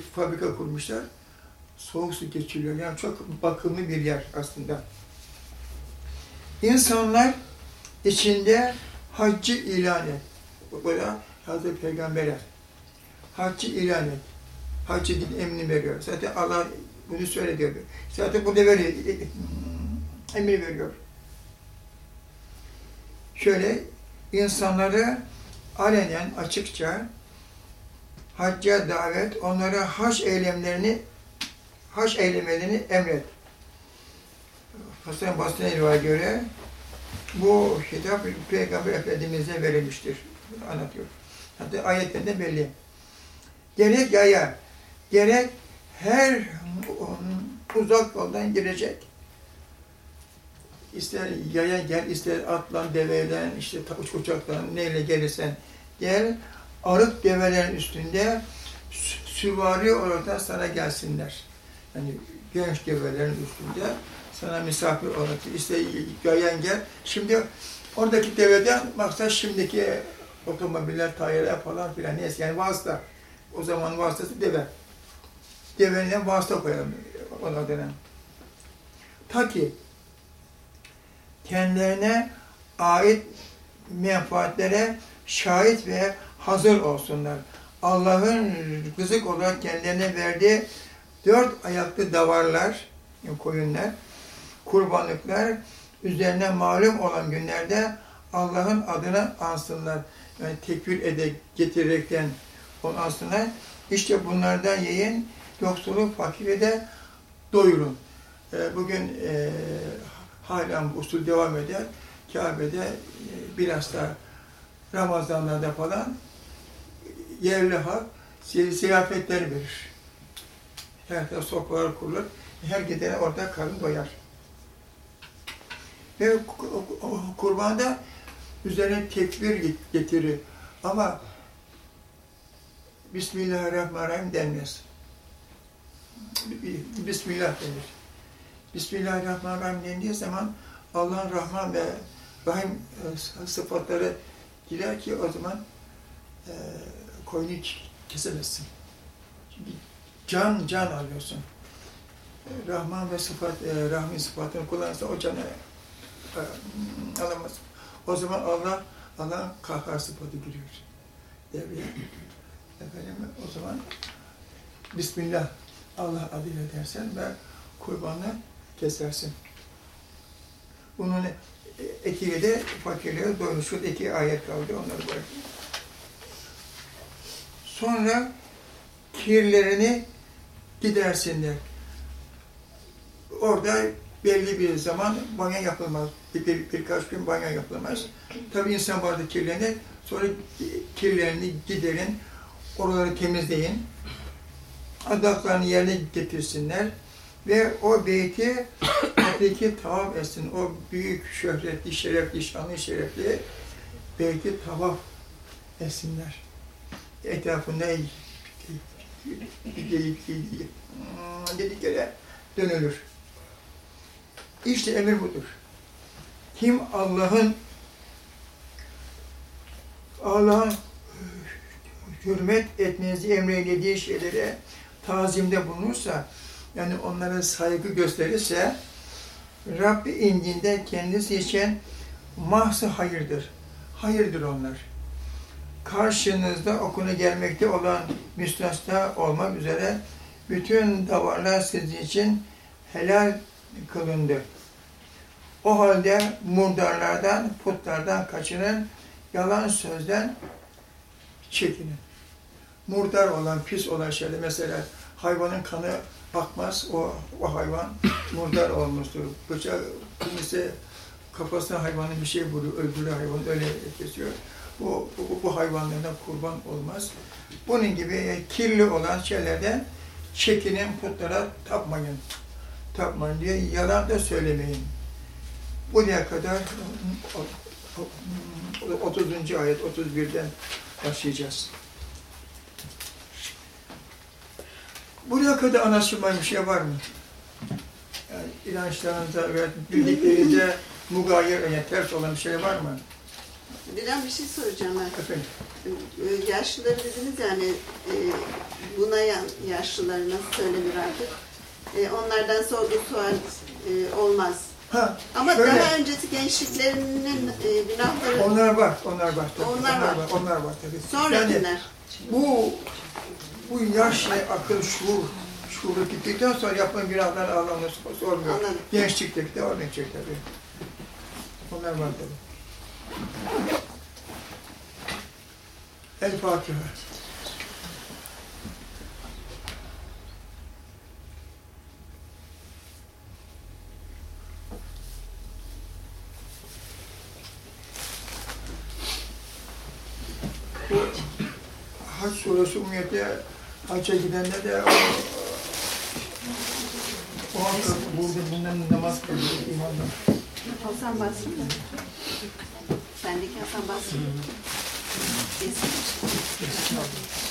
fabrika kurmuşlar. Soğuk su geçiriyor. Yani çok bakımlı bir yer aslında. İnsanlar içinde haccı ilan et. Da Hazreti Peygamber'e. Haccı ilan et. Haccı git emrini veriyor. Zaten Allah bunu söyle diyor. Zaten burada veriyor. Emir veriyor. Şöyle insanları alenen açıkça hacca davet, onlara hac eylemlerini hac eylemlerini emret. Hasan Basri'ne rivayet göre bu hitap Peygamber Efendimiz'e verilmiştir. Anlatıyor. Hatta ayetlerde belli. Gerek yaya, gerek her uzak yoldan girecek. İster yaya gel, ister atlan, deveyle, işte uç uçaktan, neyle gelirsen gel. Arık develerin üstünde süvari olarak da sana gelsinler. Yani genç develerin üstünde sana misafir olarak işte yayan gel. Şimdi oradaki deveden maksat şimdiki otomobiller, tayyalar falan filan neyse yani vasıta. O zaman vasıtası deve. Devenin vasıta koyalım ona denen. Ta ki kendilerine ait menfaatlere şahit ve hazır olsunlar. Allah'ın rızık olarak kendilerine verdiği dört ayaklı davarlar, koyunlar, kurbanlıklar üzerine malum olan günlerde Allah'ın adına ansınlar. Yani tekbir ede getirerekten onu ansınlar. İşte bunlardan yiyin, yoksulu fakire de doyurun. Bugün e, halen bu usul devam eder. Kabe'de e, bilhassa Ramazanlarda falan yerli halk ziyafetler verir. Her sofralar kurulur. Her gidene orada karın doyar. Ve kurbanda üzerine tekbir getirir. Ama Bismillahirrahmanirrahim denmez. Bismillah denir. Bismillahirrahmanirrahim dendiği zaman Allah'ın Rahman ve Rahim sıfatları girer ki o zaman e, koyunu kesemezsin. Çünkü can can alıyorsun. Rahman ve sıfat, e, Rahmin sıfatını kullanırsa o canı e, alamaz. O zaman Allah, Allah'ın kahhar sıfatı giriyor devreye. Efendim, o zaman Bismillah Allah adıyla dersen ve kurbanı kesersin. Bunun etiyle de fakirliğe doymuş. iki ayet kaldı, onları bırakayım. Sonra kirlerini gidersinler. Orada belli bir zaman banyo yapılmaz. Bir, bir, birkaç gün banyo yapılmaz. Tabii insan vardı kirlenir. Sonra kirlerini giderin. Oraları temizleyin. Adaklarını yerine getirsinler. Ve o beyti beyti tavaf etsin. O büyük şöhretli, şerefli, şanlı şerefli beyti tavaf etsinler. Etrafında dedikleri dönülür. İşte emir budur. Kim Allah'ın Allah'ın hürmet etmenizi emreylediği şeylere tazimde bulunursa, yani onlara saygı gösterirse, Rabbi indinde kendisi için mahsı hayırdır. Hayırdır onlar. Karşınızda okuna gelmekte olan müstesna olmak üzere bütün davarlar sizin için helal kılındı. O halde murdarlardan, putlardan kaçının, yalan sözden çekinin. Murdar olan, pis olan şeyler, mesela hayvanın kanı bakmaz, o, o hayvan murdar olmuştur. Bıçak, kimisi kafasına hayvanın bir şey vuruyor, öldürüyor hayvanı, öyle kesiyor. Bu, bu, bu hayvanlardan kurban olmaz. Bunun gibi kirli olan şeylerden çekinin, putlara tapmayın. Tapmayın diye yalan da söylemeyin. Buraya kadar 30. ayet, 31'den başlayacağız. Buraya kadar anlaşılmayan bir şey var mı? Yani inançlarınızda ve bildiklerinizde mugayir, yani ters olan bir şey var mı? Dilan bir şey soracağım ben. Efendim, Ee, Yaşlıları dediniz yani e, bunayan yaşlılar nasıl söylenir artık? E, onlardan sorduğu sual e, olmaz. ha, Ama şöyle, daha öncesi gençliklerinin e, günahları onlar var, onlar var. tabii, Onlar var. Onlar var tabii. sonrakiler. bu bu yaş ve akıl, şuur, şuuru gittikten sonra yapılan günahlar Allah'ın sormuyor. Gençlikteki de örnekçek tabii. Onlar var tabii. El Fatiha. Hac suresi umumiyette hacca gidenler de o, o burada bundan namaz kılıyor imanla. Hasan Sandy, que é esse é tipo samba